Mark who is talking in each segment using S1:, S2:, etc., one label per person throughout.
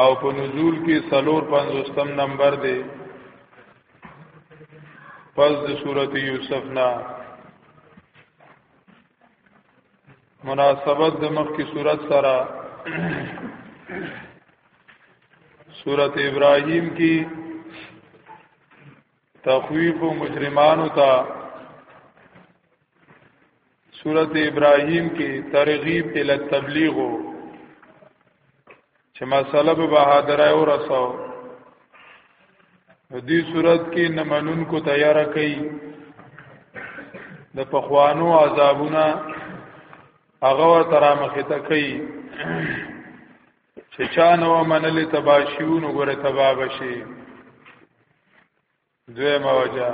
S1: او په نزول کې سلور پنځوستم نمبر دی پس د صورت یوسف نه مناسبت د مخ کی صورت سره صورت ابراهیم کی تخویف مجرمانو ته سورت ابراهیم کې ترغیب ال تبلیغ چې مسله به بهادر او رسو دې صورت کې نمنون کو تیار کړي د پخوانو عذابونه هغه تر مخه ته کړي چې چا نو منلې تباشیون وګوره تبا بشي دویمه وجه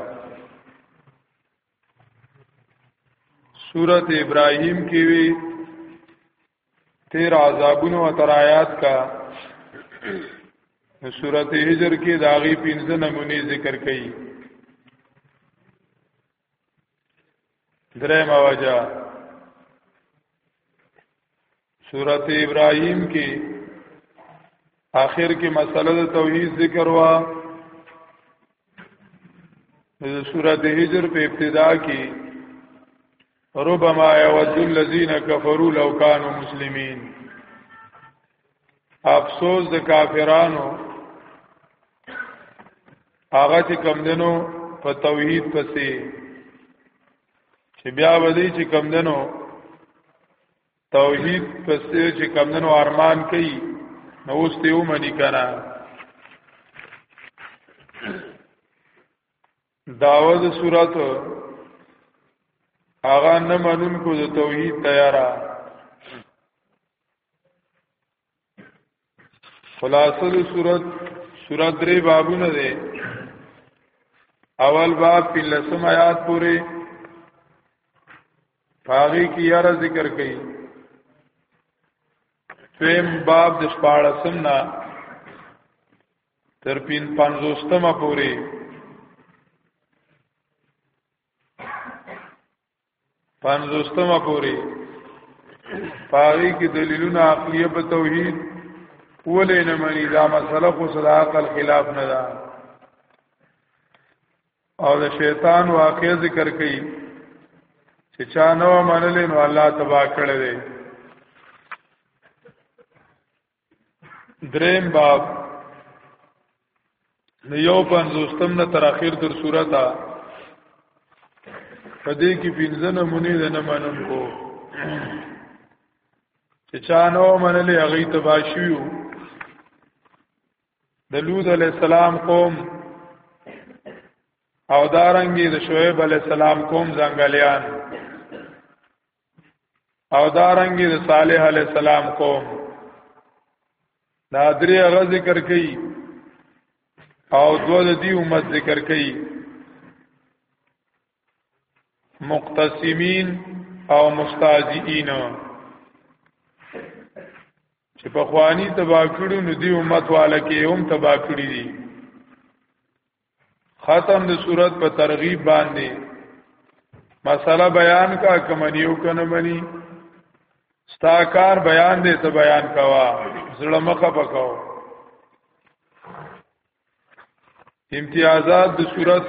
S1: سورت ابراهیم کې وی تیر عذابونو او تر آیات کا سورت هجر کې داغي پنځه نمونه ذکر کړي درې ما وجه سورته ابراهيم کې آخر کې مسله د توحید ذکر وا د سورته هجر په ابتدا کې ربما يود الذين كفروا لو كانوا مسلمين افسوس د کافرانو هغه چې کم دنو په توحید پسې چې بیا ودی چې کم دنو توحید پسې چې کم دنو ارمان کوي نو اوس ته ومني کنه داوود صورت هغه نه منون کو د توحید تیارا خلاصه د صورت صورت درې بابونه ده اول باب په لسم آیات پورې پاغي کی یاره ذکر کړي فهم باب د 14 نه تر پین پنځوستمه پورې پنځوستمه پورې پاری کې دلیلونه عقلیه په توحید ولې نه مانی دا مسله خو صدا عقل خلاف نه ده او د شیطان واقع ذکر کړي چې چا نو منلې نو الله تبا کړې ده دریم باب نو یو پنځوستم نه تر اخر تر سورته پدې کې پنځه نمونه د نه منم کو چې چانو منلې هغه تباشیو د لوط علی السلام قوم او دارنګي د شعیب علی السلام قوم ځنګلیان او دا رنګي د صالح علی السلام قوم دا درې غ ذکر کړي او دو د دې امت ذکر کړي مقتسمین او مستاجئین چې په خوانی تبا کړو نو دی امت والا کې هم تبا کړی دي ختم د صورت په ترغیب باندې مسله بیان کا کمنیو کنه منی ستا کار بیان دې ته بیان کوا زړه مخه پکاو امتیازات د صورت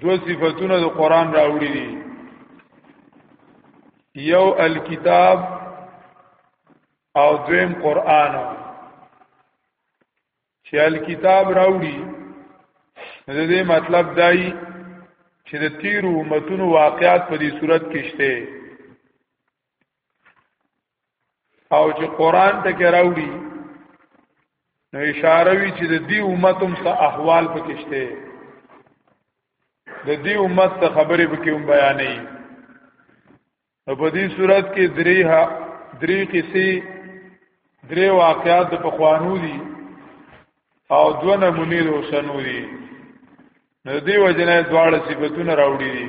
S1: دو صفاتونه د قران راوړي دي یو الکتاب او دویم قران چې الکتاب راوړي د دې مطلب دای چې د تیرو امتونو واقعات په دې صورت کې شته او چې قران ته کې راوړي نو اشاره وی چې د دې امتوم څه احوال پکشته د دې امت څه خبرې پکې هم بیانې نو په دې صورت کې درې ها درې قصې درې واقعات په خوانو دي او دو نمونې د وسنو دي نو دې وجنه دواړه صفاتونه راوړي دي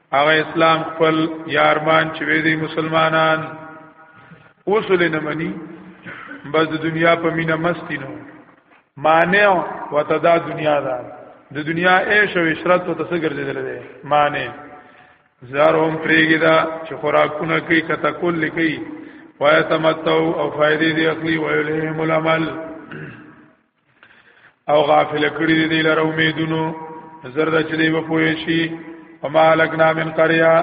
S1: هغه اسلام خپل یارمان چې وې دي مسلمانان اوسل نه مني بس د دنیا په مینه مستی نو مانع وتدا دنیا دا د دنیا عیش او عشرت ته څه ګرځیدل دي مانع زارهم پریګی دا چې خوراکونه کوي کته کول لکی وایتمتو او فائدې دی اخلي ویلهم العمل او غافل کړی دی دی لره امیدونو زرد چې دی به پوه شي وما لکنا من قریا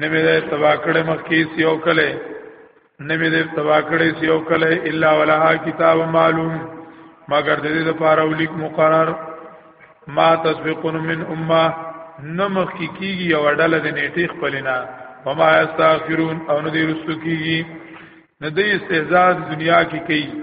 S1: نمی دی تبا کړی مخکې سیو کله نمی دی تبا کړی سیو کله الا ولها کتاب معلوم مگر د دې لپاره ولیک مقرر ما تسبقون من امه نمخ کی کیږي او ډله د نیټې خپلینا وما استغفرون او نه دی رسو کیږي نه دی استهزاء دنیا کې کی کوي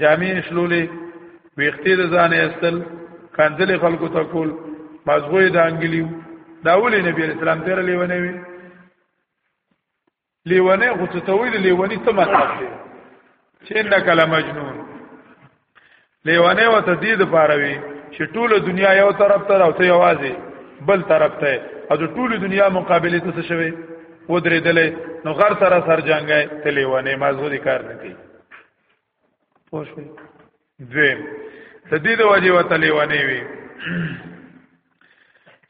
S1: جامع شلولې ویختې د ځان استل کنځلې خلکو ته کول مزغوې د انګلیو دا ولې نبی اسلام تیر لیونه وی لیونه خو ته ویل لیونی څه مطلب دی چې انک لمجنون لیونه وته دې د پاره وی چې ټول دنیا یو طرف ته او ته یوازې بل طرف ته او د ټول دنیا مقابله ته څه شوی ودرېدلې نو غر سره سر جنگای تلیونه مزغوې کار نه کوي پوه شوي دویم د دې د وجې وته لیوانې وي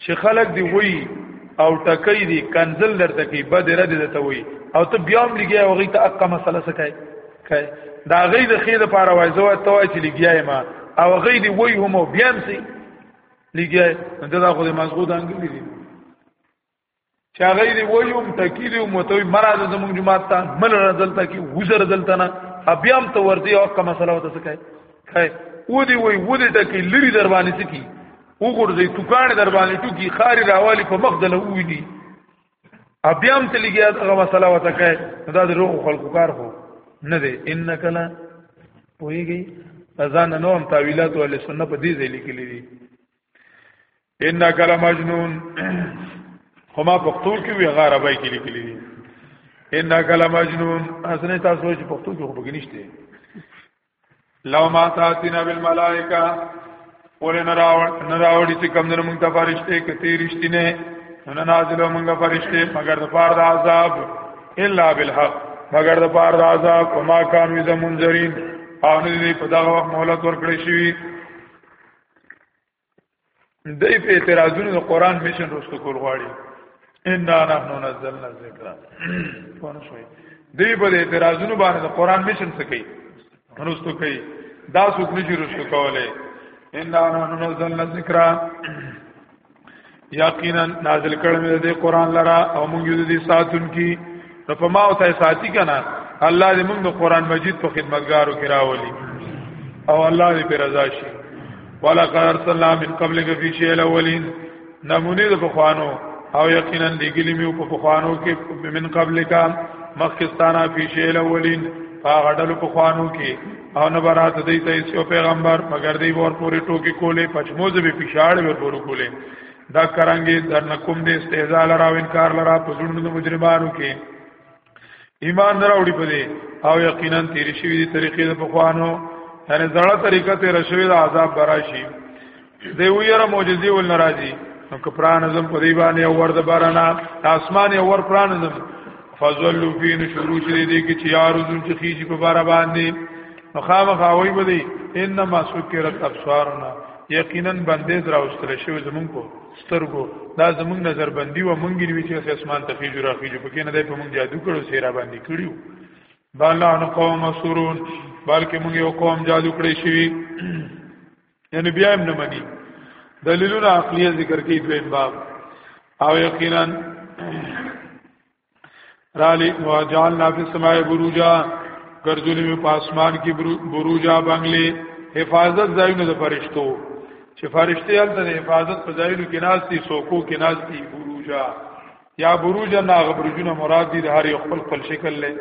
S1: چې خلک دی وایي او ټکې دي کنزل درته کوي بد رد دي ته وایي او ته بیا هم لګیا وغی ته اقا مسله څه کوي کوي دا غي د خې د پاره وای زو ته وای چې لګیا ما او غي دی وایي هم بیا هم سي لګیا دا خو د مزغو د انګلی دي چې هغه دی ویم تکیل او متوي مراد زموږ جماعت ته مل رزل ته کې وزر دلته نه بیا هم ته ورځي او کوم مسله وته څه کوي کوي و دی وی و دی ټکی لری در باندې سکی و ګورځي توکان در باندې ټکی خاري راوالي په مخ دله وی دی بیا هم ته لګیا هغه مسله وته کوي دا د روغ خلکو کار خو نه دی انک لا پويږي ځان نو هم تعویلات ول سنت په دې ځای لیکلي دي انک لمجنون هما پښتو کې وی غاره بای کې لیکلي دي انک لمجنون اسنه تاسو چې پښتو کې خو بګنيشته لو ما تاتینا بالملائکه ولې نراوړ نراوړي چې کم نه مونږ ته فرشته کتی رښتینه نه نازلو مونږ فرشته مگر د پاره د عذاب الا بالحق مگر د پاره د عذاب او ما کان وی زمونځرین او نه دې په دغه وخت مهلت ورکړې شي دای په اعتراضونو د قران میشن رسو کول غواړي ان نحنو نزلنا الذکر پونه شوي دای په اعتراضونو باندې د قران میشن څه کوي رسو کوي دا څوک نشي رسو کوله ان نحنو نزلنا الذکر یقینا نازل کړم د قران لرا او موږ یو دي ساتون کی نو په ما او ته ساتي کنه الله دې موږ د قران مجید په خدمتګارو کې راولي او الله دې پر رضا شي ولا قرار سلام من قبل فی شیء الاولین نمونه د بخوانو او یقینا لګلی میو په بخوانو کې من قبل کا مخکستانه فی شیء الاولین هغه ډلو بخوانو کې او نه برات دی ته یو پیغمبر مگر دی ور پورې ټوکی کولې پچموز به پښاړې ور پورې کولې دا کرانګي در نکوم دې استهزاء لرا او انکار لرا په ژوند د مجرمانو کې ایمان نه راوړي په دې او یقینا تیر شوی دي طریقې د پخوانو یعنی زړه طریقه تیر شوی د عذاب براشي دی ویره معجزې ول ناراضي نو کپران زم په دی باندې او ورد بارنا اسمان او ور پران زم فزلوا فی نشرو چې دې کې چې یار زم چې خيږي په بار باندې نو خامخا وای بدی انما سکرت ابصارنا یقینا بندې درا واستل شوی زمون کو سترګو دا زمون نظر بندي و مونږ نیوي چې اسمان ته خيږي را خيږي پکې نه دی په مونږ جادو کړو سیرا باندې کړیو بالا نو قوم مسرون بلکې مونږ یو قوم جادو کړی شوی یعنی بیا هم نه مني دلیلونه عقلیه ذکر کوي دویم باب او یقینا رالی وجعلنا فی السماء بروجا ګرځولې مې په اسمان کې بروجا بنگلې حفاظت ځایونه د فرشتو چې فرشته هلته د حفاظت په ځایونو کې ناشتي سوکو کې ناشتي بروجا یا بروجا ناغ برجونه مراد دي د هر یو خپل خپل شکل لري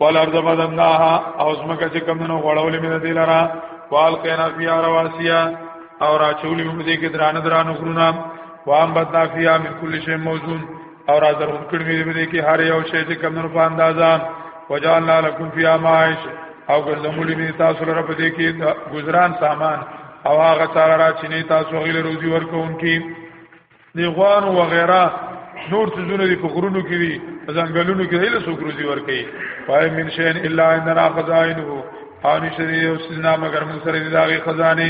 S1: والارض بدناها او زمکه چې کمنو غړولې مې دې لرا وال کینا فی رواسیا او راچولې مې دې کې درانه درانه غرونه وام بدنا فی من کل شی موزون او را درون کړې مې دې کې هر یو شی چې کمنو په اندازا وجعلنا لكم فی معاش او ګرځمولې مې تاسو لپاره په دې کې گزاران سامان او هغه سره را چې نه تاسو غیر روزي ورکوونکي دی غوان و غیره نور څه دي په غرونو کې دي په ځنګلونو کې هله څوک روزي ورکي پای من شین الا اننا خزائنه حانی شری او سنا مگر من سره دي داغه خزانه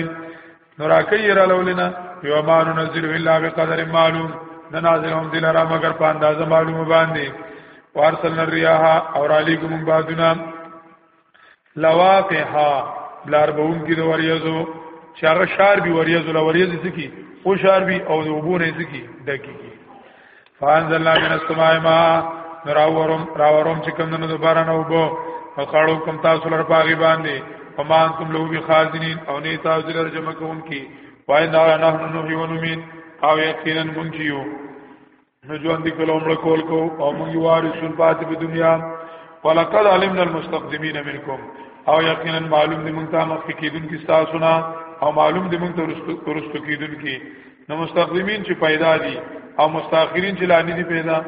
S1: نور اکی را لولنا یو ما ننزل الا بقدر معلوم ننازل هم دل را مگر په اندازه معلومه باندې وارسلنا الرياح اور علیکم بادنا لواقها بلار بون کی د وریزو چې هغه شار بي وریزو لا وریزو سکی او شار بي او د وبونه سکی دکی کی فانزلنا من السماء ما راورم راورم چې کوم نو دوباره نو وبو او قالو کوم تاسو لپاره پاغي باندې وما انتم له بخازنین او نه تاسو لپاره جمع کوم کی وای نه نه نو هیونو مين او یقینا مونږ یو نو ژوند کله عمر کول کو او موږ وارثون پاتې په دنیا ولقد علمنا المستقدمين منكم او یقینا معلوم دي موږ ته مخکې کیدونکو تاسو نه او معلوم دي موږ ته ورستو کیدونکو نو مستقدمین چې پیدا دي او مستاخرین چې لاندې دي پیدا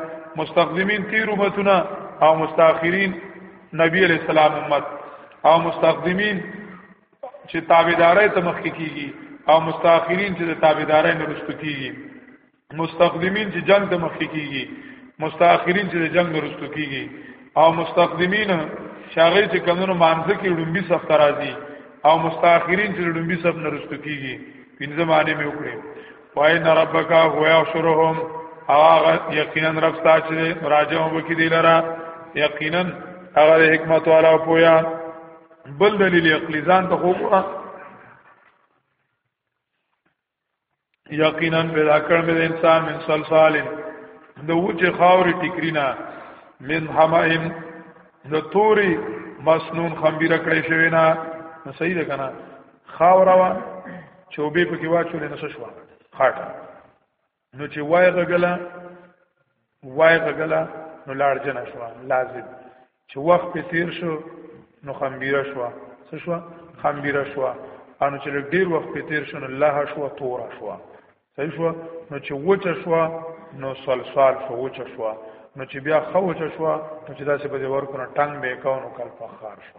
S1: مستقدمین تیر امتونه او مستاخرین نبی علیہ السلام امت او مستقدمین چې تابعداري ته مخکې کیږي او مستاخرین چې تابعداري نه رسټو کیږي مستقدمین چې جنگ د مخکې کیږي مستاخرین چې د جنگ وروسته کیږي او مستقدمین شاغل چې کمونو مانځ کې لومبي صف راځي او مستاخرین چې لومبي صف نه وروسته کیږي پنځه معنی مې وکړې وای نه ربک هو یشرهم هغه یقینا رب ستاسو راځم وکي دی لرا یقینا هغه حکمت والا پویا بل دلیل عقلی ځان ته خوګه یقینا پیدا کړ مې انسان من صلصال د وچه خاورې ټکرینا من حمائن د توري مسنون خمبيره کړې شوی نه نو صحیح ده کنه خاورا وا چوبې پکې واچولې نو شو خاټه نو چې وای غګلا وای غګلا نو لار جن شو لازم چې وخت په تیر شو نو خمبيره شو څه شو خمبيره شو انو چې ډیر وخت په تیر شو نو الله شو تور شو صحیح شو نو چې وچ شو نو سلسال شو وچ شو نو چې بیا خوچ شو نو چې داسې په دې ورکو نه ټنګ به کاونو کل فخار شو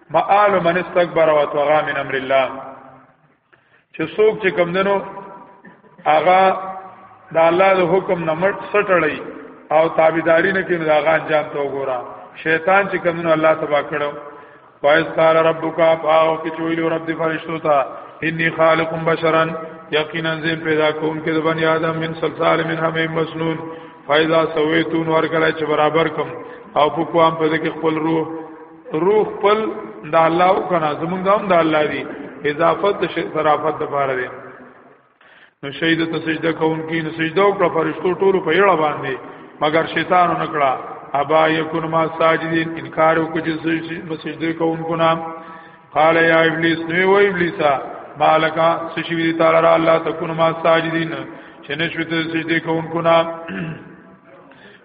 S1: مآل من استكبر وتوغى من امر الله چې څوک چې کمندنو هغه د الله د حکم نه مټ سټړی او تابعداري نه کینو دا غان جام ته وګوره شیطان چې کمندنو الله تبا کړو وایس قال ربک او کې چویل رب د فرشتو ته انی خالق بشرا یقینا زم پیدا کوم کې د بنی آدم من سلسال من حمیم مسنون فایذا سویتون ورکل چې برابر کوم او په کوم په دې کې خپل روح روح خپل د الله او کنا زمونږ هم د الله دی اضافت د شرافت د پاره دی نو شهید ته سجده کوونکی نو سجده او پر فرشتو ټولو په یړه باندې مگر شیطان نکړه ابا یکون ما ساجدین انکار وکړي چې سجده کوونکو نام قال یا ابلیس نو و ابلیسا مالکا سشوی تعالی را الله تکون ما ساجدین چې نشوت سجده کوونکو نام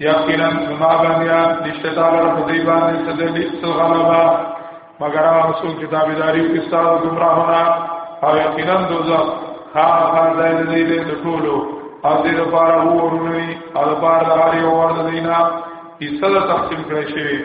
S1: یقینا زما بنیا نشته دا لپاره په دې باندې څه د لیست غلبا مگر هغه څوک چې تابعداري کوي ستاسو ګمراهونه او یقینا دوزخ هغه هغه ځای دی چې د ټولو او دې لپاره وورنوي او لپاره د هر یو ورته دینه ایسه تقسیم کړی شي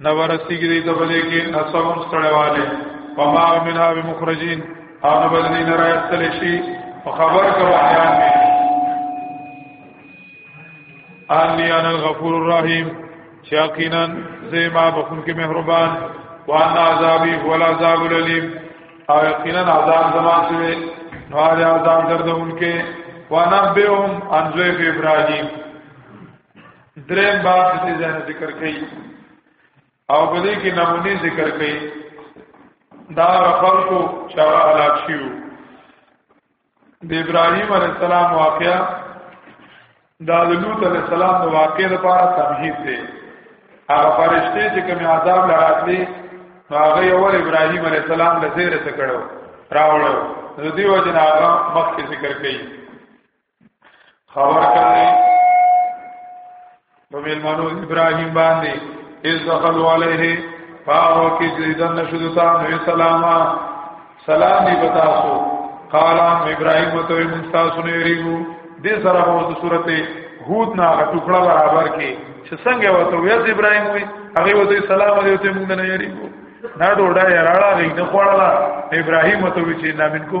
S1: نو ورسیږي دې ته بلې کې نصبون ستړیواله فما منها بمخرجین او نه بل دین را استل شي په خبر کې بیان دي انی انا الغفور الرحیم چې یقینا زما بخون کې مهربان وانا عذابی ولا عذاب الیم او یقینا عذاب زما سره نوار عذاب دردونکې وانا بهم انزوی ابراهیم دریم باب د دې ځای ذکر کړي او په دې کې نمونه ذکر کړي دا خلکو چې هغه هلاک شو د ابراهیم علی السلام واقعا دا د لوط علی السلام د واقعې لپاره تمهید دی هغه فرشته چې کوم عذاب لراتلی هغه یو ابراهیم علی السلام له زیره څخه کړو راوړو د دې وجه هغه مخکې ذکر کړي خبر کړی په مېلمانو ابراهيم باندې اذ دخلوا عليه فاو کې چې دن شذو تا نو سلاما سلام دی بتاسو قال ابراهيم تو من تاسو نه ریو دې سره مو د سورته هود نه ټوکړه برابر کې چې څنګه وته وې ابراهيم وي هغه وته سلام دی ته موږ نه یریو نه ډوډۍ راړه غي نه خوړله ابراهيم ته وی چې نامن کو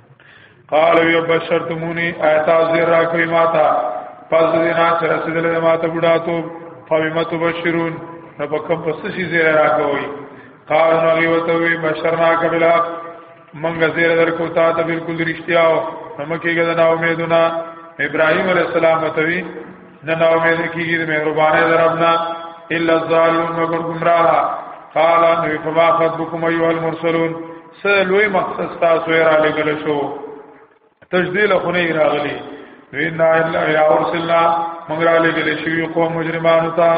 S1: قال یو بشرتمونی آیات زیر را کوي ماتا پس دې نه سره سیدل ماته بډا تو فبمت بشرون نو په کوم پس شي زیر را کوي قال نو وی وتوي بشرنا قبل حق منګه زیر در کو تا ته بالکل رښتیا او همکیګه د نا امیدونه ابراهیم علیه السلام وتوي نه نا امید کیږي د مهربانه دربنا الا الظالمون مگر گمراه قال ان فما خطبكم ايها المرسلون څه لوی مقصد تاسو یې را لګل شو تجدیل خو نه راغلی وینا الا یا ورسلنا موږ را لګل شو قوم مجرمانو ته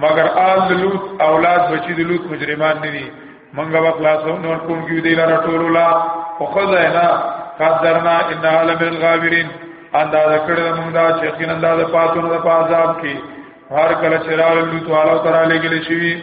S1: مگر آل لوط اولاد بچی د لوط مجرمان نه دي موږ به خلاصو نور کوم کې دی لاره ټول لا او خداینا قدرنا ان عالم الغابرین انداز کړه موږ دا چې کین انداز پاتونو د پازاب کې هر کله چې را لوط والا تر لګل شي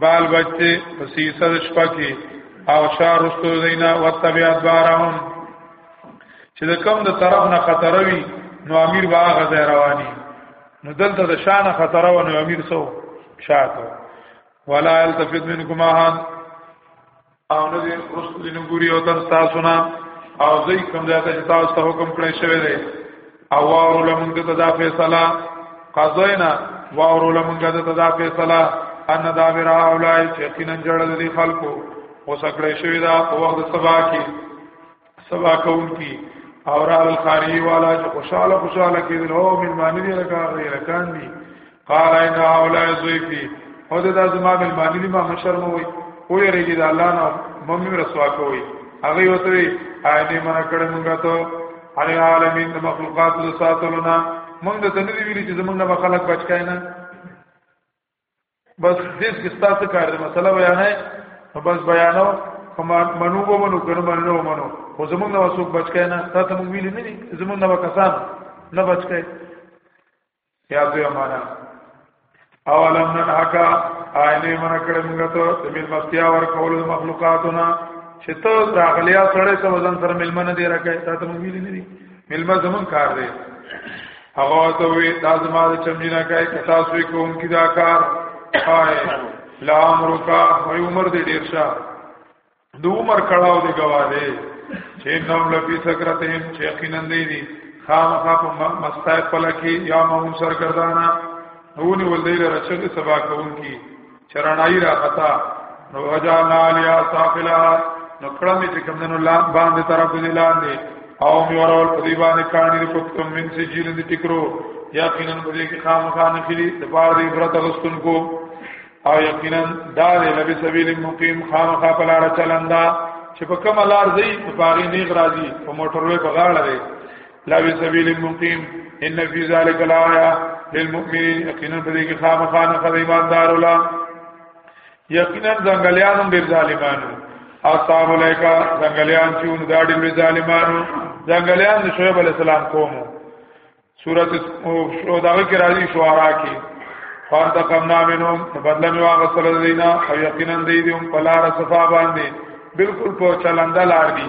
S1: بال بچته پسې صد شپه کې او شار رستو دینا او طبيعت بارهم چې د کم د طرف نه خطر وي نو امیر با غزه رواني نو دلته د شان خطر و نو امیر سو شاته ولا التفت منکم احد او نه دې رسو دې نه ګوري او تر تاسو نه او زې کوم ځای ته تاسو ته حکم کړی شوی دی او وارو لمونږ ته دا فیصله قضاینا وارو لمونږ ته دا فیصله ان دا برا اولای چې کینن جوړ دي خلکو او سکړې شوی دا په وخت سبا کې سبا کون کی اور علی الخارجی والا جو خوشاله خوشاله کیدل او من معنی دی لکه غیر کان دی قال ان اولا زویفی او دا زما من معنی دی ما مشر مو وی او یریږي د الله نه ممی رسوا کوي هغه وته وی آینه منا کړه مونږه ته علی العالمین د مخلوقات د ساتلو نه مونږ ته نه دی ویلي چې زمونږ نه خلق بچ کاینه بس دې کې ستاسو کار دی مسله بیان ہے بس بیانو کما منو به منو کنه منو منو خو زمونږ نو څوک بچ کای نه تا ته مونږ ویل نه دي زمونږ نو کسان نه بچ کای یا دوی معنا اولم نن حقا آینه من کړه موږ ته د مل مستیا ور کول مخلوقاتنا چې ته راغلیا سره ته وزن سره ملمنه دی راکې تا ته مونږ ویل نه دي ملما زمون کار دی هغه ته وی دا زما د چمجینا کای کتا سوی کوم کی دا کار هاي لا عمر کا وی عمر دې ډیر شه د عمر کړهو دې گواهه چې نوم لپی سکرته هم چې یقینا دی دي خامخا په مستای پلکی یا مون سرګردانا هونی ول دی لرچې سبا کوم کی چرنای را خطا نو وجانا لیا سافلا نو کړم چې کمندونو لام باندې طرف دې لاندې او می ورول په دی باندې کانی د پکتم من سي جیل دې ټکرو یقینا په دې کې خامخانه کړي د بار دې عبرت غستون کو او یقینا دا دې نبی سبیل مقیم خامخا په لار چلندا چې په کوم لار ځي په باغې نیغ راځي په موټر وې په غاړه لا بی سبیل المقیم ان فی ذلک الایا للمؤمنین یقینا په دې کې خامخانه خدای ایماندار ولا یقینا ځنګلیان ډیر ظالمانو اصحاب الیکا ځنګلیان چې نو دا ډیر ظالمانو ځنګلیان د شعیب علی السلام قوم سورۃ شو داغه کې راځي شعرا کې فان تقمنا منهم بدل می واغ سره دینا او یقینا دی دی په لار صفا باندې بالکل په چلنده لار دی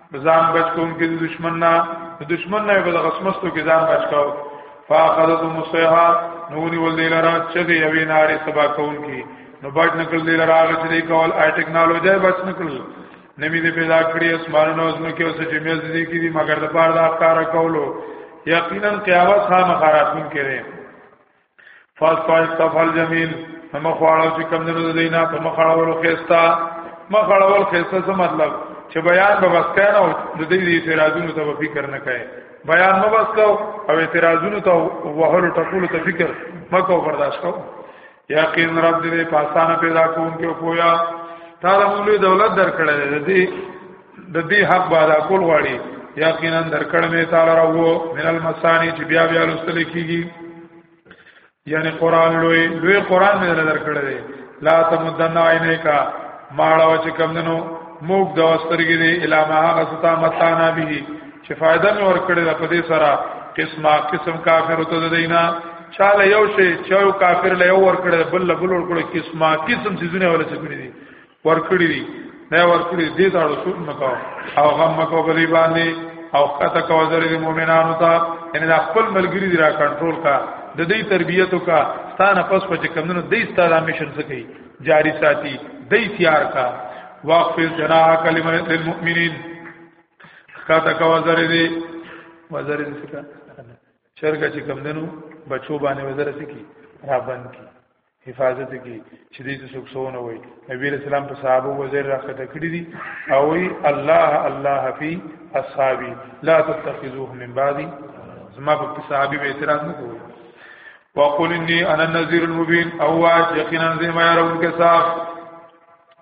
S1: ځان بچ کوم کې د دشمن نه د دشمن نه به د غسمستو کې ځان بچ کاو فاخذت مصيحه نونی ول دی لرا چې دی یوې نارې سبا کون کې نو بچ نکړ دی لرا هغه چې دی کول آی ټیکنالوژي بچ نکړ نمی دې پیدا کړی اسمانونو او زمکه او چې مې زدي کې دي مگر د پاره د افکار کولو یقینا قیامت خامخاراتون کړي فاستو استفال جمیل هم خواړه چې کم نه دینا په مخاړو خيستا مخاړو خيستا څه مطلب چې بیان به بس کای نه د دې اعتراضونو ته فکر نه کای بیان مو بس کو او اعتراضونو ته وهلو ټکولو ته فکر مکو برداشت کو یقین رب دې پاسانه پیدا کوونکې او پویا تعالی موږ دولت درکړې دې د دې حق به ادا کول غواړي یقینا درکړ مې تعالی راو من المسانی چې بیا بیا لوستل کیږي یعنی قران لوی لوی قران مې درکړ دی لا تمدن عینه کا ماړو چې کم دنو موږ د واسترګې دی علامه هغه ستا متانا به چې فائدہ مې ورکړې ده په دې سره قسمه قسم کافر ته دینا چاله یو شی چې یو کافر له یو ورکړې بل بل ورکړې قسمه قسم سيزونه ولا څه کړې دي ورکړي دي نه ورکړي دي دا رسول مکو او غم مکو په دې باندې او خطه کو زری د مؤمنانو ته ان دا خپل ملګری دی را کنټرول کا د دې تربیت کا ستانه پس پچ کمنو دې ستاره میشن سکی جاری ساتي دې تیار کا واقفل جناح کلمه للمؤمنین خطه کو زری دی وزری سکا چرګه چې کمندنو بچو باندې وزره سکی را بند کی حفاظت کی چې دې څه څوک سونه وي نبی رسول الله په صحابه وزیر راخته کړی دي او وی الله الله فی اصحابی لا تتخذوه من بعدی زما په صحابي به اعتراض نه کوي وقل انی انا النذیر المبین او واج یقینا زما يرون کساب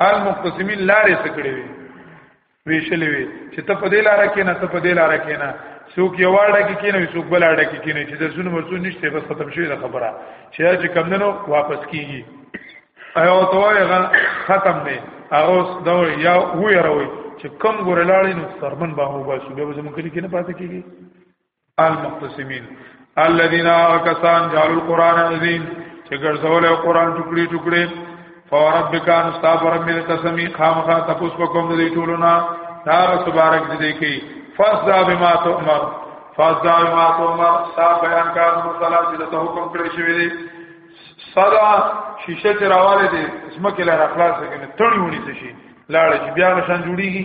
S1: المقتسمین لارې سکړې وي ویشلې وي چې ته په دې لار کې نه ته په دې لار کې نه څوک یو اړه کې کینې څوک بل اړه کې کینې چې درسونه مرسو نشته بس ختم شوی دا خبره چې چې کم نه نو واپس کیږي ایو توغه ختم نه هغه دا یا وې راوي چې کم ګورلاړې نو سرمن باندې وباسو به زموږ کلی کې نه پاتې کیږي المختصمین الذين كسان جعلوا القران عظیم چې ګرځول قرآن ټوکړي ټوکړي فوربک ان استغفر من قسمی خامخا تپوس وکوم دې ټولنا دار تبارک دې کی فصدا بما تؤمر فصدا بما تؤمر صاحب بیان کار مصلا چې ته حکم کړی شوی دی صدا شیشه چې راواله دې اسمه کې لار اخلاص کې نه تړي ونی شي لاړ چې بیا نشان جوړیږي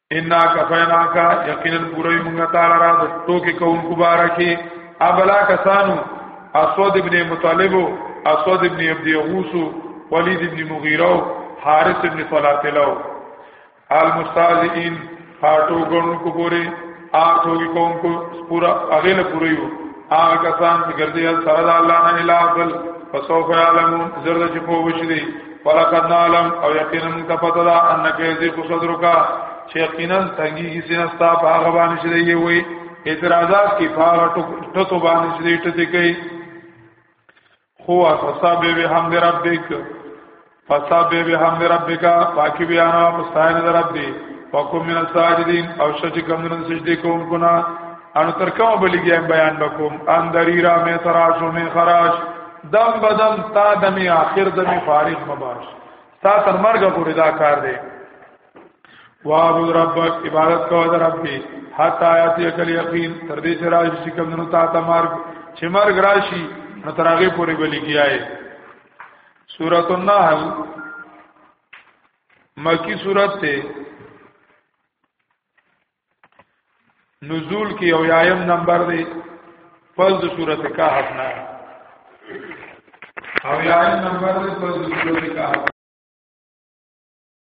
S1: ان کفیناک یقینا پوری مونږه تعالی را د ټوکی کوم مبارکي ابلا کسانو اسود ابن مطالب اسود ابن عبد یغوس ولید ابن مغیره حارث ابن صلاتلو المستاذین هاټو ګون کو پوری اټو کی کوم کو پورا اغه له پوری یو هغه کسان چې ګرځي سره د الله نه الا بل فسوف یعلمون زرد چې په وشي ولقد نعلم او یقینا موږ ته پته ده انک یذیق صدرک چې یقینا تنګي کی سینستا په هغه باندې چې دی وي اعتراضات کی په هغه ټکو باندې چې دی ټتی کوي خو فصاب به حمد ربک فصاب به حمد ربک باقی بیان او مستعین رب دی وکم من الساجدین او شج کمن سجدی کوم کنا انو تر کومه بلیګی بیان بکوم اندری را می تراش و می خراش دم بدم تا دمی آخر دمی فارغ مباش تا تر مرګ پورې دا کار دی وابو ربک عبادت کو در ربی حتا آیات یکل یقین تر دې چې راشي کوم نو تا ته مرګ چې مرګ راشي نو تر هغه پورې بلیګی آئے سورۃ النحل مکی سورۃ ته نزول کې یو یایم نمبر دی پس د صورت کهف نه او یایم نمبر دی پس د صورت کهف